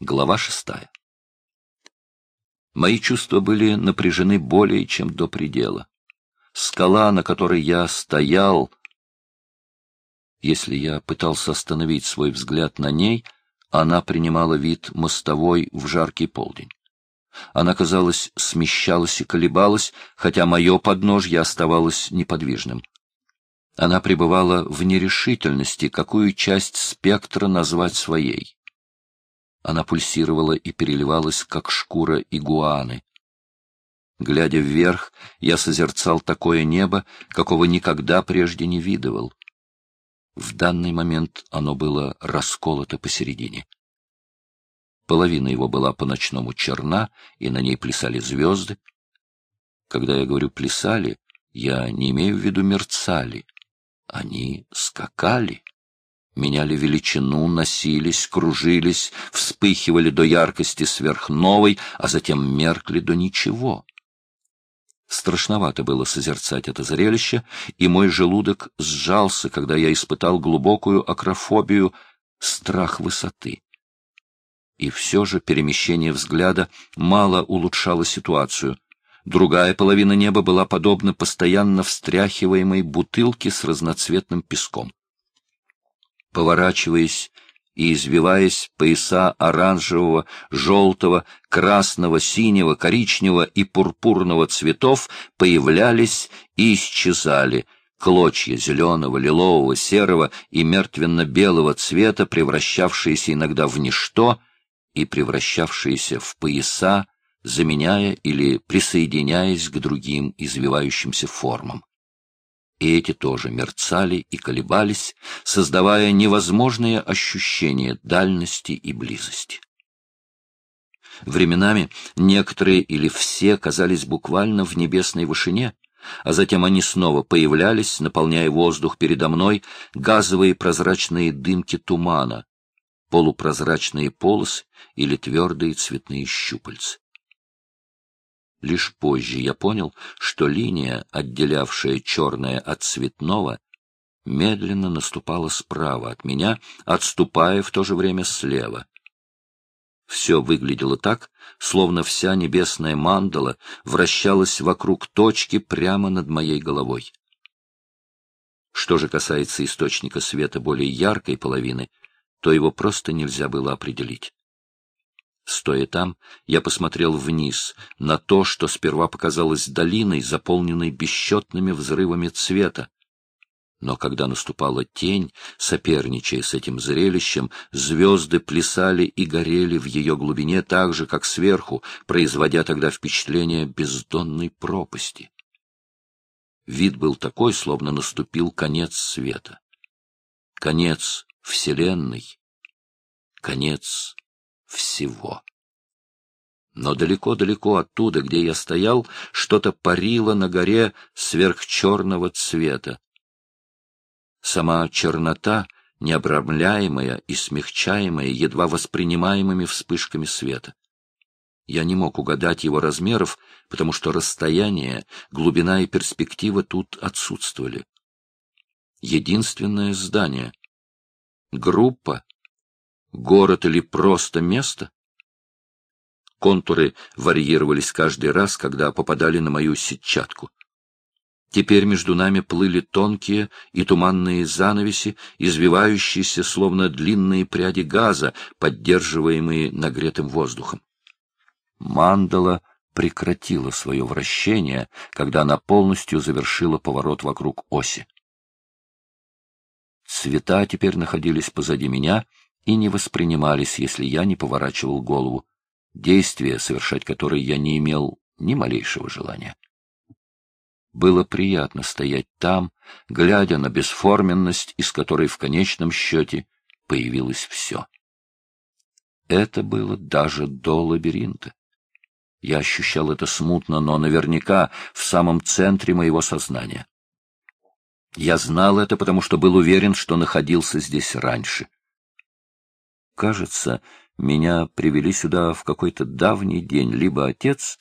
Глава шестая. Мои чувства были напряжены более чем до предела. Скала, на которой я стоял, если я пытался остановить свой взгляд на ней, она принимала вид мостовой в жаркий полдень. Она, казалось, смещалась и колебалась, хотя мое подножье оставалось неподвижным. Она пребывала в нерешительности, какую часть спектра назвать своей. Она пульсировала и переливалась, как шкура игуаны. Глядя вверх, я созерцал такое небо, какого никогда прежде не видывал. В данный момент оно было расколото посередине. Половина его была по-ночному черна, и на ней плясали звезды. Когда я говорю «плясали», я не имею в виду мерцали. Они скакали меняли величину, носились, кружились, вспыхивали до яркости сверхновой, а затем меркли до ничего. Страшновато было созерцать это зрелище, и мой желудок сжался, когда я испытал глубокую акрофобию, страх высоты. И все же перемещение взгляда мало улучшало ситуацию. Другая половина неба была подобна постоянно встряхиваемой бутылке с разноцветным песком поворачиваясь и извиваясь пояса оранжевого, желтого, красного, синего, коричневого и пурпурного цветов появлялись и исчезали, клочья зеленого, лилового, серого и мертвенно-белого цвета, превращавшиеся иногда в ничто и превращавшиеся в пояса, заменяя или присоединяясь к другим извивающимся формам и эти тоже мерцали и колебались, создавая невозможные ощущения дальности и близости. Временами некоторые или все казались буквально в небесной вышине, а затем они снова появлялись, наполняя воздух передо мной, газовые прозрачные дымки тумана, полупрозрачные полосы или твердые цветные щупальца. Лишь позже я понял, что линия, отделявшая черное от цветного, медленно наступала справа от меня, отступая в то же время слева. Все выглядело так, словно вся небесная мандала вращалась вокруг точки прямо над моей головой. Что же касается источника света более яркой половины, то его просто нельзя было определить. Стоя там, я посмотрел вниз, на то, что сперва показалось долиной, заполненной бесчетными взрывами цвета. Но когда наступала тень, соперничая с этим зрелищем, звезды плясали и горели в ее глубине так же, как сверху, производя тогда впечатление бездонной пропасти. Вид был такой, словно наступил конец света. Конец Вселенной. Конец всего. Но далеко-далеко оттуда, где я стоял, что-то парило на горе сверхчерного цвета. Сама чернота, необрамляемая и смягчаемая едва воспринимаемыми вспышками света. Я не мог угадать его размеров, потому что расстояние, глубина и перспектива тут отсутствовали. Единственное здание. Группа город или просто место? Контуры варьировались каждый раз, когда попадали на мою сетчатку. Теперь между нами плыли тонкие и туманные занавеси, извивающиеся, словно длинные пряди газа, поддерживаемые нагретым воздухом. Мандала прекратила свое вращение, когда она полностью завершила поворот вокруг оси. Цвета теперь находились позади меня, и не воспринимались, если я не поворачивал голову, действия, совершать которые я не имел ни малейшего желания. Было приятно стоять там, глядя на бесформенность, из которой в конечном счете появилось все. Это было даже до лабиринта. Я ощущал это смутно, но наверняка в самом центре моего сознания. Я знал это, потому что был уверен, что находился здесь раньше. Кажется, меня привели сюда в какой-то давний день либо отец,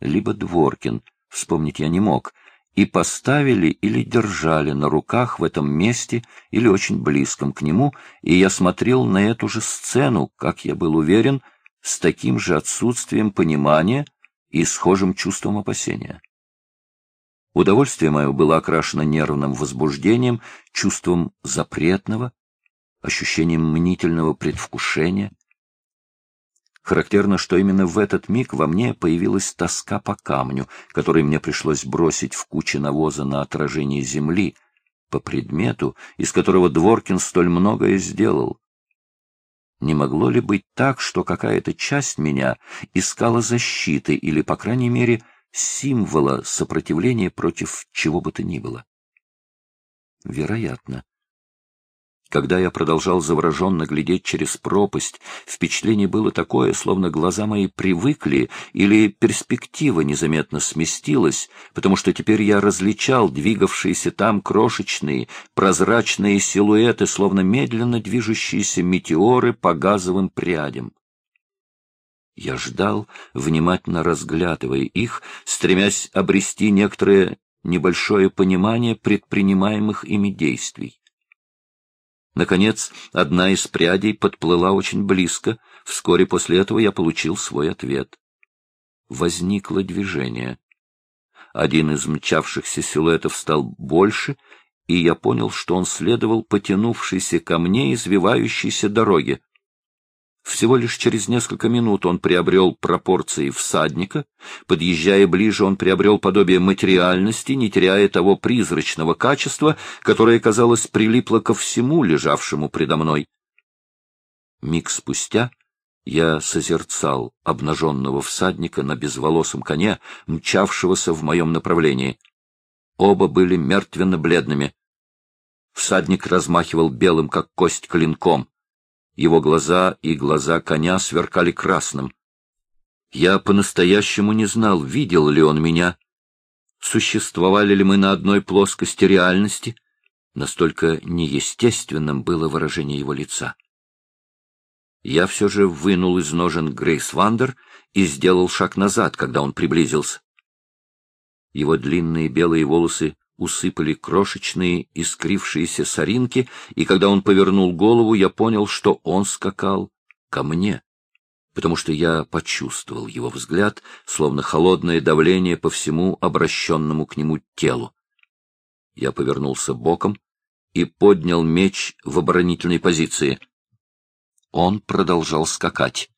либо Дворкин, вспомнить я не мог, и поставили или держали на руках в этом месте или очень близком к нему, и я смотрел на эту же сцену, как я был уверен, с таким же отсутствием понимания и схожим чувством опасения. Удовольствие мое было окрашено нервным возбуждением, чувством запретного, ощущением мнительного предвкушения. Характерно, что именно в этот миг во мне появилась тоска по камню, который мне пришлось бросить в куче навоза на отражение земли, по предмету, из которого Дворкин столь многое сделал. Не могло ли быть так, что какая-то часть меня искала защиты или, по крайней мере, символа сопротивления против чего бы то ни было? Вероятно. Когда я продолжал завороженно глядеть через пропасть, впечатление было такое, словно глаза мои привыкли или перспектива незаметно сместилась, потому что теперь я различал двигавшиеся там крошечные, прозрачные силуэты, словно медленно движущиеся метеоры по газовым прядям. Я ждал, внимательно разглядывая их, стремясь обрести некоторое небольшое понимание предпринимаемых ими действий. Наконец, одна из прядей подплыла очень близко. Вскоре после этого я получил свой ответ. Возникло движение. Один из мчавшихся силуэтов стал больше, и я понял, что он следовал потянувшейся ко мне извивающейся дороге. Всего лишь через несколько минут он приобрел пропорции всадника, подъезжая ближе, он приобрел подобие материальности, не теряя того призрачного качества, которое, казалось, прилипло ко всему лежавшему предо мной. Миг спустя я созерцал обнаженного всадника на безволосом коне, мчавшегося в моем направлении. Оба были мертвенно-бледными. Всадник размахивал белым, как кость, клинком. Его глаза и глаза коня сверкали красным. Я по-настоящему не знал, видел ли он меня. Существовали ли мы на одной плоскости реальности? Настолько неестественным было выражение его лица. Я все же вынул из ножен Грейс Вандер и сделал шаг назад, когда он приблизился. Его длинные белые волосы усыпали крошечные искрившиеся соринки, и когда он повернул голову, я понял, что он скакал ко мне, потому что я почувствовал его взгляд, словно холодное давление по всему обращенному к нему телу. Я повернулся боком и поднял меч в оборонительной позиции. Он продолжал скакать,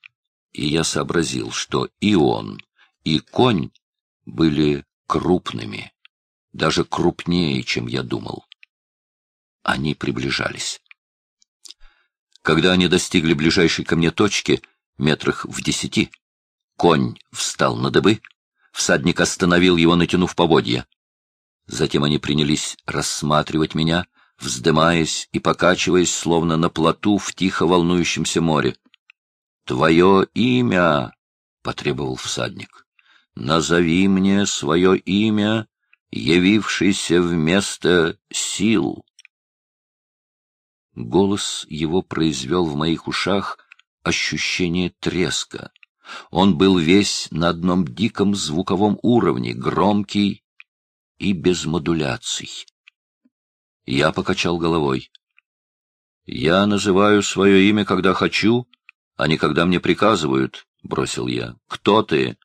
и я сообразил, что и он, и конь были крупными даже крупнее, чем я думал. Они приближались. Когда они достигли ближайшей ко мне точки, метрах в десяти, конь встал на дыбы, всадник остановил его, натянув поводья. Затем они принялись рассматривать меня, вздымаясь и покачиваясь, словно на плоту в тихо волнующемся море. — Твое имя! — потребовал всадник. — Назови мне свое имя явившийся вместо сил. Голос его произвел в моих ушах ощущение треска. Он был весь на одном диком звуковом уровне, громкий и без модуляций. Я покачал головой. «Я называю свое имя, когда хочу, а не когда мне приказывают», — бросил я. «Кто ты?»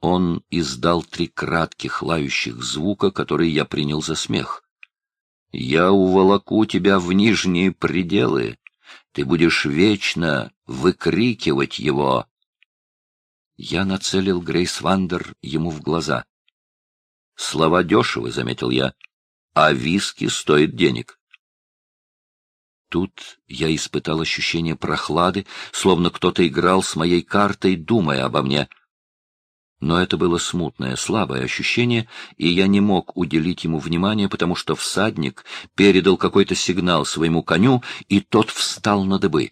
Он издал три кратких лающих звука, которые я принял за смех. «Я уволоку тебя в нижние пределы. Ты будешь вечно выкрикивать его». Я нацелил Грейс Вандер ему в глаза. «Слова дешевы», — заметил я, — «а виски стоит денег». Тут я испытал ощущение прохлады, словно кто-то играл с моей картой, думая обо мне — но это было смутное, слабое ощущение, и я не мог уделить ему внимания, потому что всадник передал какой-то сигнал своему коню, и тот встал на дыбы.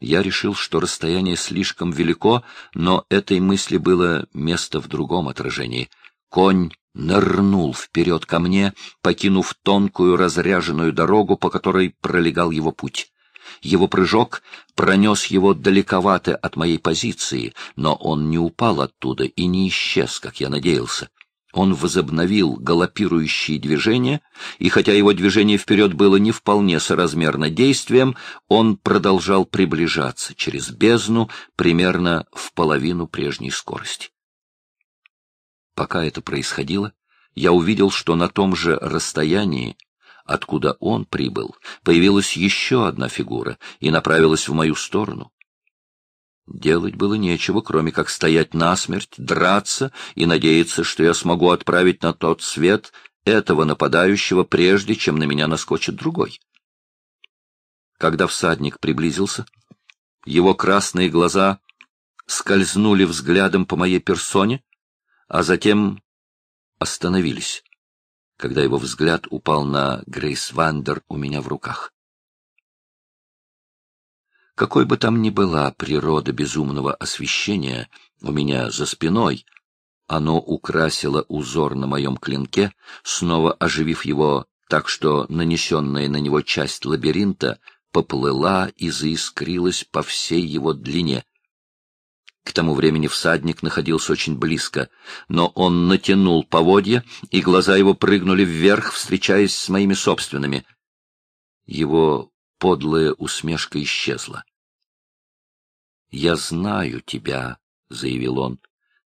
Я решил, что расстояние слишком велико, но этой мысли было место в другом отражении. Конь нырнул вперед ко мне, покинув тонкую разряженную дорогу, по которой пролегал его путь. Его прыжок пронес его далековато от моей позиции, но он не упал оттуда и не исчез, как я надеялся. Он возобновил галопирующие движения, и хотя его движение вперед было не вполне соразмерно действием, он продолжал приближаться через бездну примерно в половину прежней скорости. Пока это происходило, я увидел, что на том же расстоянии, откуда он прибыл, появилась еще одна фигура и направилась в мою сторону. Делать было нечего, кроме как стоять насмерть, драться и надеяться, что я смогу отправить на тот свет этого нападающего, прежде чем на меня наскочит другой. Когда всадник приблизился, его красные глаза скользнули взглядом по моей персоне, а затем остановились, когда его взгляд упал на Грейс Вандер у меня в руках. Какой бы там ни была природа безумного освещения у меня за спиной, оно украсило узор на моем клинке, снова оживив его так, что нанесенная на него часть лабиринта поплыла и заискрилась по всей его длине. К тому времени всадник находился очень близко, но он натянул поводья, и глаза его прыгнули вверх, встречаясь с моими собственными. Его подлая усмешка исчезла. «Я знаю тебя», — заявил он.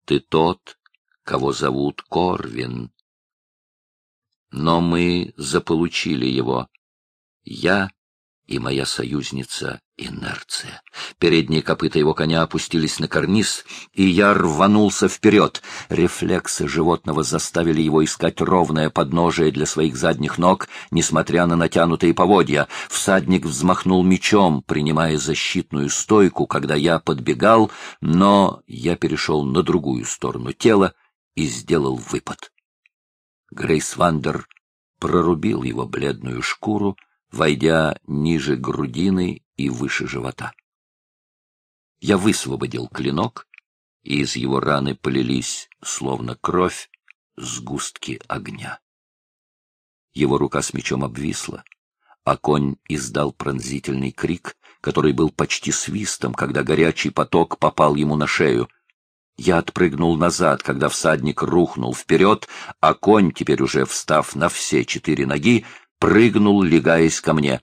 «Ты тот, кого зовут Корвин. Но мы заполучили его. Я и моя союзница Инерция. Передние копыта его коня опустились на карниз, и я рванулся вперед. Рефлексы животного заставили его искать ровное подножие для своих задних ног, несмотря на натянутые поводья. Всадник взмахнул мечом, принимая защитную стойку, когда я подбегал, но я перешел на другую сторону тела и сделал выпад. Грейс Вандер прорубил его бледную шкуру, войдя ниже грудины и выше живота. Я высвободил клинок, и из его раны полились, словно кровь, сгустки огня. Его рука с мечом обвисла, а конь издал пронзительный крик, который был почти свистом, когда горячий поток попал ему на шею. Я отпрыгнул назад, когда всадник рухнул вперед, а конь, теперь уже встав на все четыре ноги, прыгнул, легаясь ко мне.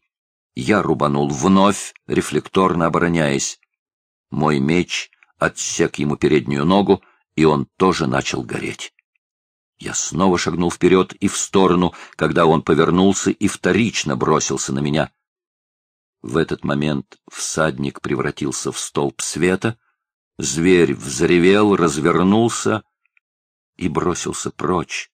Я рубанул вновь, рефлекторно обороняясь. Мой меч отсек ему переднюю ногу, и он тоже начал гореть. Я снова шагнул вперед и в сторону, когда он повернулся и вторично бросился на меня. В этот момент всадник превратился в столб света, зверь взревел, развернулся и бросился прочь,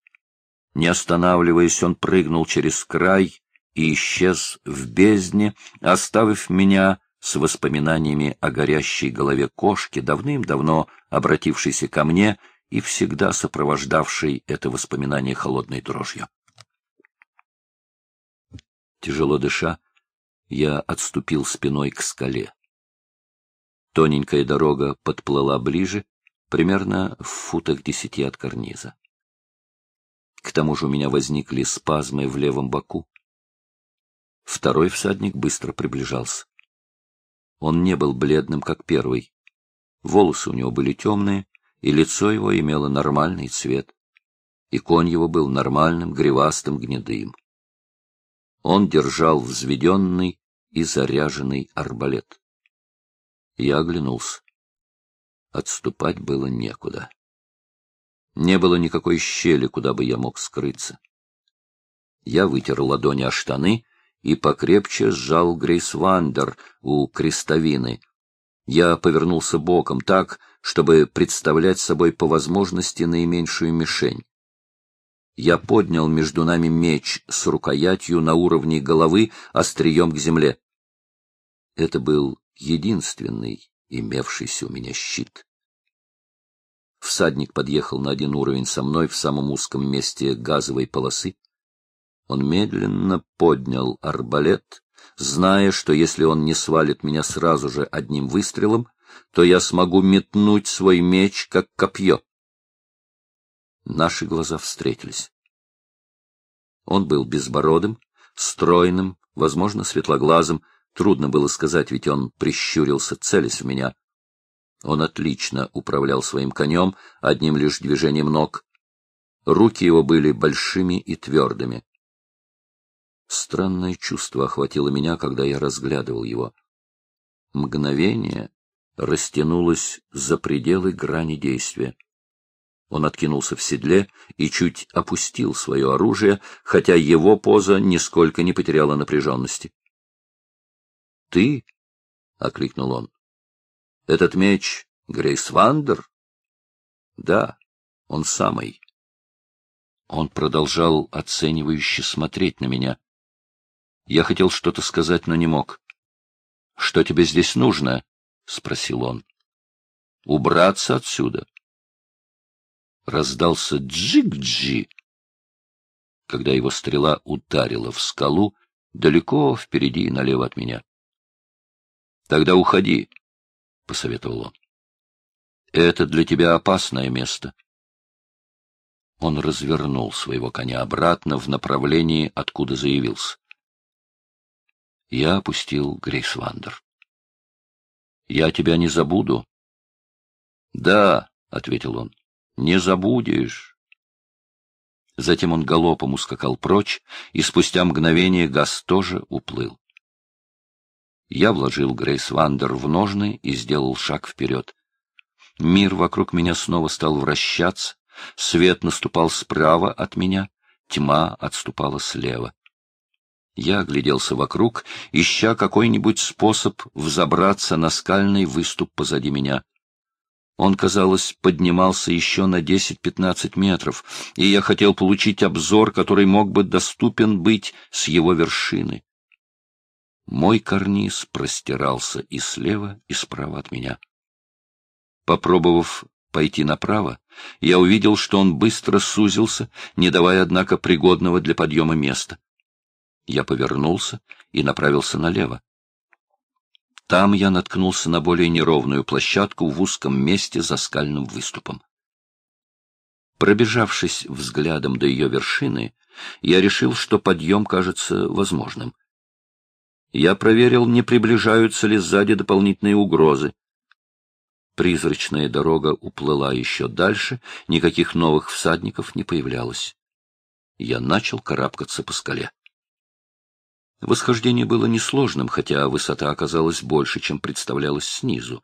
не останавливаясь, он прыгнул через край и исчез в бездне, оставив меня с воспоминаниями о горящей голове кошки, давным-давно обратившейся ко мне и всегда сопровождавшей это воспоминание холодной дрожью. Тяжело дыша, я отступил спиной к скале. Тоненькая дорога подплыла ближе, примерно в футах десяти от карниза. К тому же у меня возникли спазмы в левом боку. Второй всадник быстро приближался. Он не был бледным, как первый. Волосы у него были темные, и лицо его имело нормальный цвет. И конь его был нормальным, гривастым, гнедым. Он держал взведенный и заряженный арбалет. Я оглянулся. Отступать было некуда. Не было никакой щели, куда бы я мог скрыться. Я вытер ладони о штаны и покрепче сжал Грейс Вандер у крестовины. Я повернулся боком так, чтобы представлять собой по возможности наименьшую мишень. Я поднял между нами меч с рукоятью на уровне головы острием к земле. Это был единственный имевшийся у меня щит. Всадник подъехал на один уровень со мной в самом узком месте газовой полосы. Он медленно поднял арбалет, зная, что если он не свалит меня сразу же одним выстрелом, то я смогу метнуть свой меч, как копье. Наши глаза встретились. Он был безбородым, стройным, возможно, светлоглазым, трудно было сказать, ведь он прищурился, целясь в меня. Он отлично управлял своим конем одним лишь движением ног. Руки его были большими и твердыми. Странное чувство охватило меня, когда я разглядывал его. Мгновение растянулось за пределы грани действия. Он откинулся в седле и чуть опустил свое оружие, хотя его поза нисколько не потеряла напряженности. — Ты? — окликнул он. — Этот меч Грейс Вандер? — Да, он самый. Он продолжал оценивающе смотреть на меня. Я хотел что-то сказать, но не мог. — Что тебе здесь нужно? — спросил он. — Убраться отсюда. Раздался джик-джи. Когда его стрела ударила в скалу, далеко впереди и налево от меня. — Тогда уходи, — посоветовал он. — Это для тебя опасное место. Он развернул своего коня обратно в направлении, откуда заявился. Я опустил Грейсвандер. — Я тебя не забуду. — Да, — ответил он, — не забудешь. Затем он галопом ускакал прочь, и спустя мгновение глаз тоже уплыл. Я вложил Грейсвандер в ножны и сделал шаг вперед. Мир вокруг меня снова стал вращаться, свет наступал справа от меня, тьма отступала слева. Я огляделся вокруг, ища какой-нибудь способ взобраться на скальный выступ позади меня. Он, казалось, поднимался еще на 10-15 метров, и я хотел получить обзор, который мог бы доступен быть с его вершины. Мой карниз простирался и слева, и справа от меня. Попробовав пойти направо, я увидел, что он быстро сузился, не давая, однако, пригодного для подъема места. Я повернулся и направился налево. Там я наткнулся на более неровную площадку в узком месте за скальным выступом. Пробежавшись взглядом до ее вершины, я решил, что подъем кажется возможным. Я проверил, не приближаются ли сзади дополнительные угрозы. Призрачная дорога уплыла еще дальше, никаких новых всадников не появлялось. Я начал карабкаться по скале. Восхождение было несложным, хотя высота оказалась больше, чем представлялось снизу.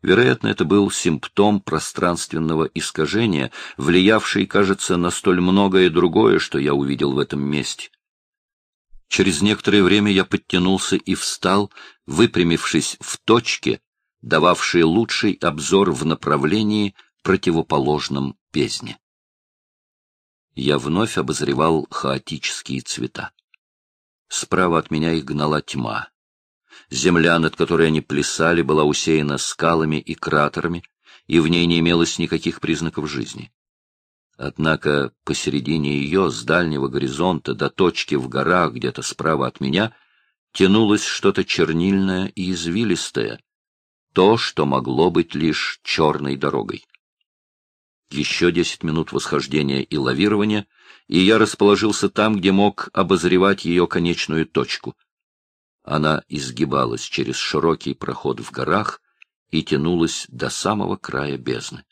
Вероятно, это был симптом пространственного искажения, влиявший, кажется, на столь многое другое, что я увидел в этом месте. Через некоторое время я подтянулся и встал, выпрямившись в точке, дававшей лучший обзор в направлении, противоположном бездне. Я вновь обозревал хаотические цвета. Справа от меня их гнала тьма. Земля, над которой они плясали, была усеяна скалами и кратерами, и в ней не имелось никаких признаков жизни. Однако посередине ее, с дальнего горизонта до точки в горах где-то справа от меня, тянулось что-то чернильное и извилистое, то, что могло быть лишь черной дорогой. Еще десять минут восхождения и лавирования, и я расположился там, где мог обозревать ее конечную точку. Она изгибалась через широкий проход в горах и тянулась до самого края бездны.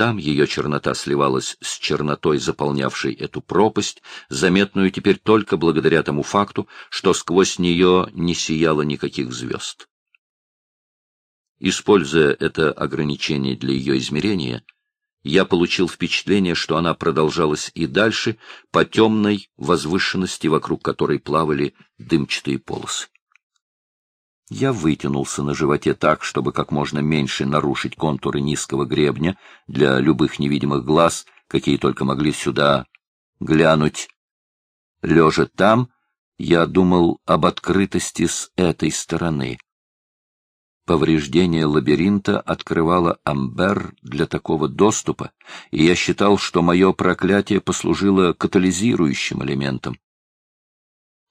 Там ее чернота сливалась с чернотой, заполнявшей эту пропасть, заметную теперь только благодаря тому факту, что сквозь нее не сияло никаких звезд. Используя это ограничение для ее измерения, я получил впечатление, что она продолжалась и дальше по темной возвышенности, вокруг которой плавали дымчатые полосы. Я вытянулся на животе так, чтобы как можно меньше нарушить контуры низкого гребня для любых невидимых глаз, какие только могли сюда глянуть. Лежа там, я думал об открытости с этой стороны. Повреждение лабиринта открывало Амбер для такого доступа, и я считал, что мое проклятие послужило катализирующим элементом.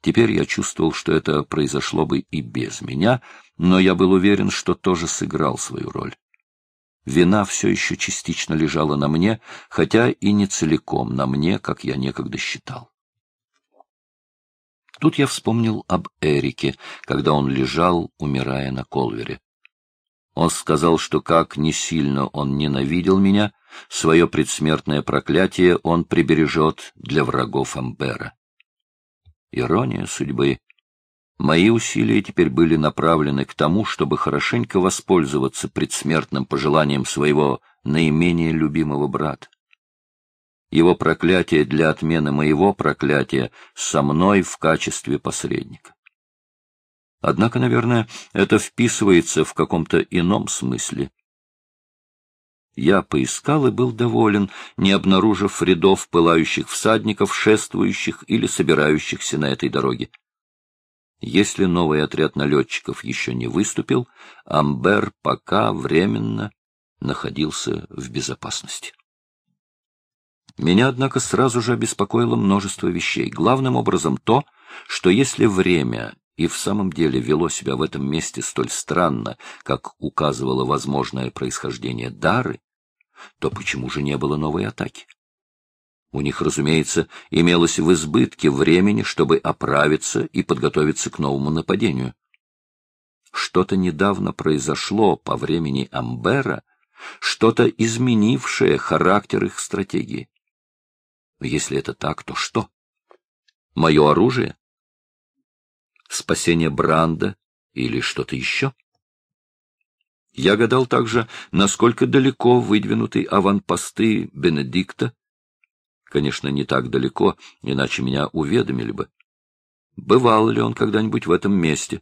Теперь я чувствовал, что это произошло бы и без меня, но я был уверен, что тоже сыграл свою роль. Вина все еще частично лежала на мне, хотя и не целиком на мне, как я некогда считал. Тут я вспомнил об Эрике, когда он лежал, умирая на колвере. Он сказал, что как не сильно он ненавидел меня, свое предсмертное проклятие он прибережет для врагов Амбера. Ирония судьбы. Мои усилия теперь были направлены к тому, чтобы хорошенько воспользоваться предсмертным пожеланием своего наименее любимого брата. Его проклятие для отмены моего проклятия со мной в качестве посредника. Однако, наверное, это вписывается в каком-то ином смысле. Я поискал и был доволен, не обнаружив рядов пылающих всадников, шествующих или собирающихся на этой дороге. Если новый отряд налетчиков еще не выступил, Амбер пока временно находился в безопасности. Меня, однако, сразу же обеспокоило множество вещей. Главным образом то, что если время и в самом деле вело себя в этом месте столь странно, как указывало возможное происхождение Дары, то почему же не было новой атаки? У них, разумеется, имелось в избытке времени, чтобы оправиться и подготовиться к новому нападению. Что-то недавно произошло по времени Амбера, что-то изменившее характер их стратегии. Если это так, то что? Мое оружие? Спасение Бранда или что-то еще? Я гадал также, насколько далеко выдвинуты аванпосты Бенедикта. Конечно, не так далеко, иначе меня уведомили бы. Бывал ли он когда-нибудь в этом месте?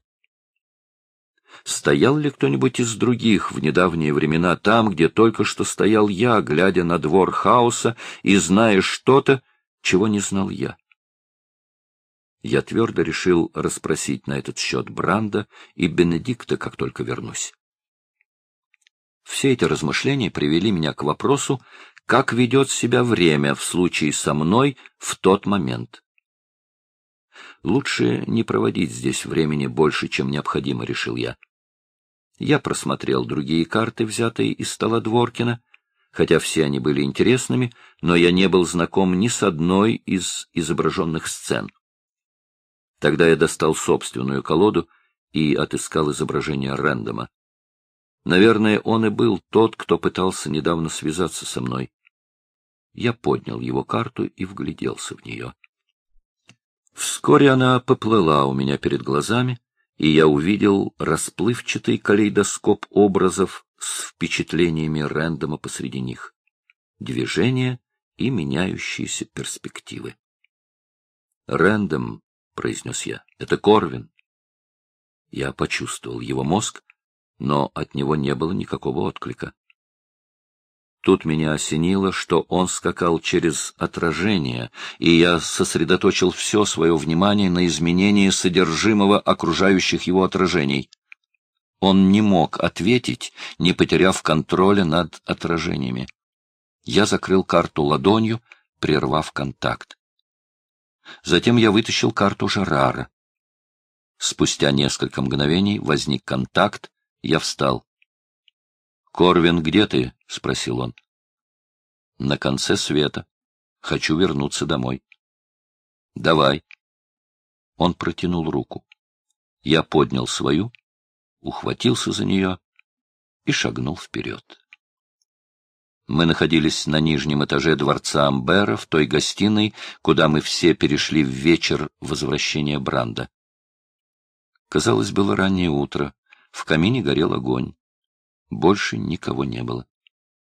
Стоял ли кто-нибудь из других в недавние времена там, где только что стоял я, глядя на двор хаоса и зная что-то, чего не знал я? Я твердо решил расспросить на этот счет Бранда и Бенедикта, как только вернусь. Все эти размышления привели меня к вопросу, как ведет себя время в случае со мной в тот момент. Лучше не проводить здесь времени больше, чем необходимо, решил я. Я просмотрел другие карты, взятые из стола Дворкина, хотя все они были интересными, но я не был знаком ни с одной из изображенных сцен. Тогда я достал собственную колоду и отыскал изображение Рэндома. Наверное, он и был тот, кто пытался недавно связаться со мной. Я поднял его карту и вгляделся в нее. Вскоре она поплыла у меня перед глазами, и я увидел расплывчатый калейдоскоп образов с впечатлениями Рэндома посреди них, движения и меняющиеся перспективы. «Рэндом», — произнес я, — «это Корвин». Я почувствовал его мозг, но от него не было никакого отклика. Тут меня осенило, что он скакал через отражение, и я сосредоточил все свое внимание на изменении содержимого окружающих его отражений. Он не мог ответить, не потеряв контроля над отражениями. Я закрыл карту ладонью, прервав контакт. Затем я вытащил карту Жерара. Спустя несколько мгновений возник контакт, я встал. «Корвин, где ты?» — спросил он. «На конце света. Хочу вернуться домой». «Давай». Он протянул руку. Я поднял свою, ухватился за нее и шагнул вперед. Мы находились на нижнем этаже дворца Амбера, в той гостиной, куда мы все перешли в вечер возвращения Бранда. Казалось, было раннее утро. В камине горел огонь. Больше никого не было.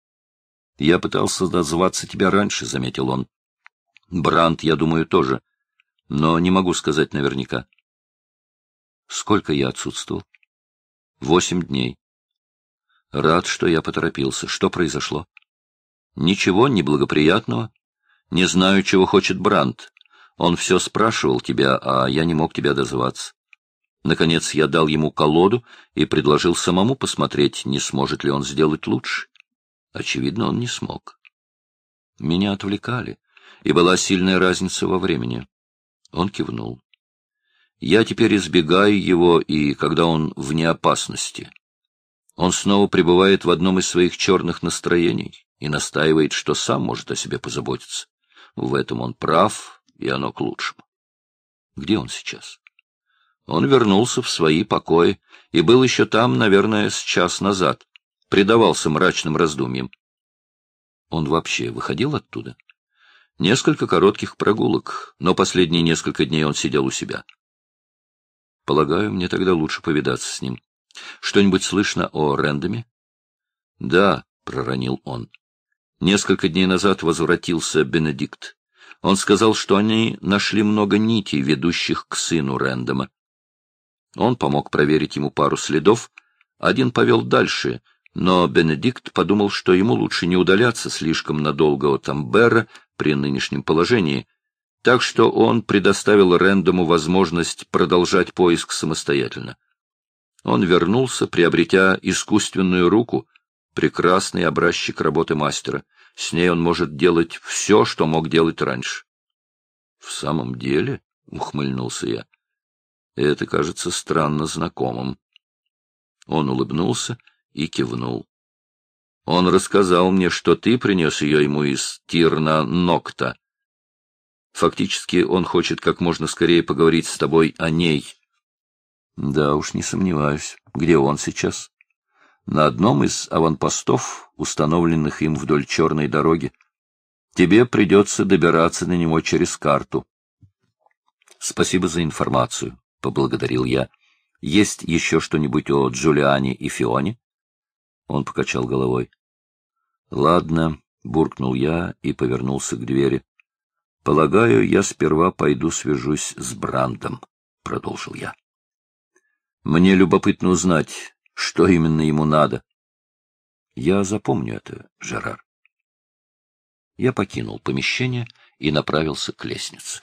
— Я пытался дозваться тебя раньше, — заметил он. — Бранд, я думаю, тоже. Но не могу сказать наверняка. — Сколько я отсутствовал? — Восемь дней. Рад, что я поторопился. Что произошло? — Ничего неблагоприятного. Не знаю, чего хочет Бранд. Он все спрашивал тебя, а я не мог тебя дозваться. Наконец я дал ему колоду и предложил самому посмотреть, не сможет ли он сделать лучше. Очевидно, он не смог. Меня отвлекали, и была сильная разница во времени. Он кивнул. Я теперь избегаю его, и когда он вне опасности. Он снова пребывает в одном из своих черных настроений и настаивает, что сам может о себе позаботиться. В этом он прав, и оно к лучшему. Где он сейчас? Он вернулся в свои покои и был еще там, наверное, с час назад. Предавался мрачным раздумьям. Он вообще выходил оттуда? Несколько коротких прогулок, но последние несколько дней он сидел у себя. Полагаю, мне тогда лучше повидаться с ним. Что-нибудь слышно о Рэндоме? Да, — проронил он. Несколько дней назад возвратился Бенедикт. Он сказал, что они нашли много нитей, ведущих к сыну Рэндома. Он помог проверить ему пару следов, один повел дальше, но Бенедикт подумал, что ему лучше не удаляться слишком надолго от Амбера при нынешнем положении, так что он предоставил Рэндому возможность продолжать поиск самостоятельно. Он вернулся, приобретя искусственную руку, прекрасный образчик работы мастера. С ней он может делать все, что мог делать раньше. — В самом деле? — ухмыльнулся я. — Это кажется странно знакомым. Он улыбнулся и кивнул. — Он рассказал мне, что ты принес ее ему из Тирна-Нокта. Фактически он хочет как можно скорее поговорить с тобой о ней. — Да уж, не сомневаюсь. Где он сейчас? на одном из аванпостов, установленных им вдоль черной дороги. Тебе придется добираться на него через карту. — Спасибо за информацию, — поблагодарил я. — Есть еще что-нибудь о Джулиане и Фионе? Он покачал головой. — Ладно, — буркнул я и повернулся к двери. — Полагаю, я сперва пойду свяжусь с Брандом, — продолжил я. — Мне любопытно узнать, что именно ему надо. Я запомню это, Жерар. Я покинул помещение и направился к лестнице.